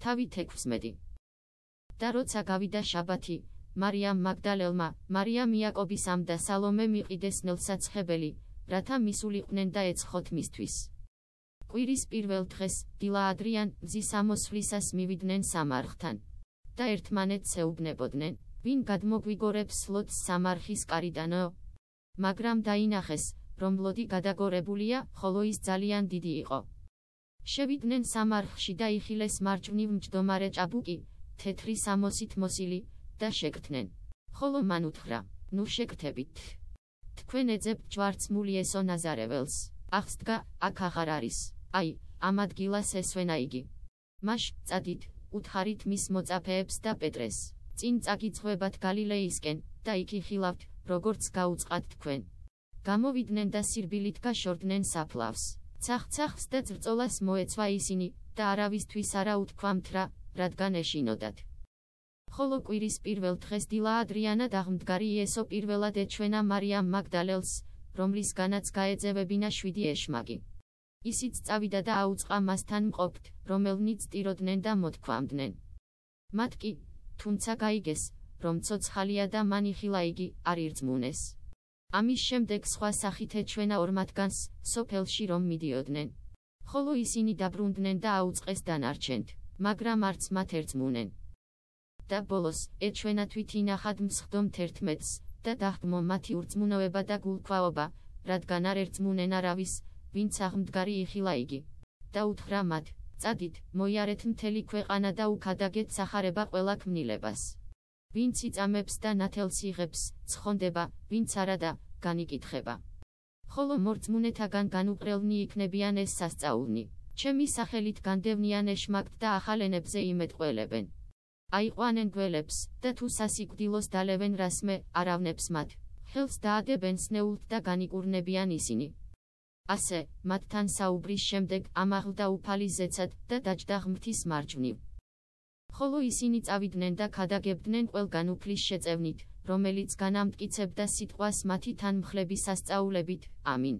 თავი 16. და როცა გავიდა შაბათი, მარიამ მაგდალელმა, მარიამ იაკობისამ და სალომე მიყიდეს ნელსაცხებელი, რათა მისულიყვნენ და ეცხოთ მისთვის. კვირის პირველ დღეს, დილა ადრიან, მზის ამოსვლისას მივიდნენ სამარხთან. და ერთმანეთს ეუბნებოდნენ, ვინ გადმოგვიგორებს ლოტს სამარხის კარიდანო? მაგრამ დაინახეს, რომ ლოდი გადაგორებულია, ხოლო ის ძალიან დიდი იყო. შევიდნენ სამარხში და იხილეს მარჯვნივ მჯდომარე ჭაბუკი, თეთრი სამოსით მოსილი და შეკრთნენ. ხოლო მან უთხრა: "ნუ შეკრთებით. თქვენ ეძებთ ჯვარცმული ესო ნაზარეველს. ახსდგა, აქ აღარ არის. აი, ამ ადგილას ესვენა იგი. მაშ წადით, უთხარით მის მოწაფეებს და პეტრეს. წინ წაგიძღვებათ გალილეისკენ და იქ იხილავთ, როგორც გაუწყათ თქვენ." გამოვიდნენ და სირბილით გაშორდნენ საფლავს. ცახცახს და ძრწოლას მოეცვა ისინი და არავისთვის არა უთქვამთ რა, რადგან ეშინოდათ. ხოლო კვირის პირველ დღეს დილა ადრიანა დაღმდგარი იესო პირველად ეჩვენა მარიამ მაგდალელს, რომლისგანაც გაეძევებინა შვიდი ეშმაკი. ისიც წავიდა და აუწყა მასთან მყოფთ, რომელნიც ტიროდნენ და მოთქვამდნენ. მათ კი, თუმცა გაიგეს, რომ ცოცხალია და მან იხილა იგი, არ ირწმუნეს. ამის შემდეგ სხვა სახით ეჩვენა ორ მათგანს, სოფელში რომ მიდიოდნენ. ხოლო ისინი დაბრუნდნენ და აუწყეს დანარჩენთ, მაგრამ არც მათ ერწმუნენ. და ბოლოს, ეჩვენა თვით ინახად მსხდომ 11-ს, და დახტმო მათი ურწმუნოება და გულქვაობა, რადგან არ ერწმუნენ არავის, ვინც აღმდგარი იხილა იგი. და უთხრა მათ, წადით, მოიარეთ მთელი ქვეყანა და უკადაგეთ სახარება ყველა ქმნილებას. ვინც იწამებს და ნათელს იღებს, ცხონდება, ვინც არა და განიკითხება. ხოლო მორწმუნეთაგან განუყრელნი იქნებიან ეს სასწაულნი. ჩემი სახელით განდევნიან ეშმაკთ და ახალენებზე იმეთყველებენ. აიყვანენ გველებს და თუ სასიკვდილოს დალევენ რასმე, არავნებს მათ. ხელს დააგებენ სნეულთ და განიკურნებიან ისინი. ასე, მათთან საუბრის შემდეგ ამაღლდა უფალი ზეცად და დაჯდა ღმრთის მარჯვნივ. ხოლო ისინი წავიდნენ და ქადაგებდნენ ყველგან უფლის შეწევნით, რომელიც განამტკიცებდა სიტყვას მათი თანმხლების სასწაულებით. ამინ.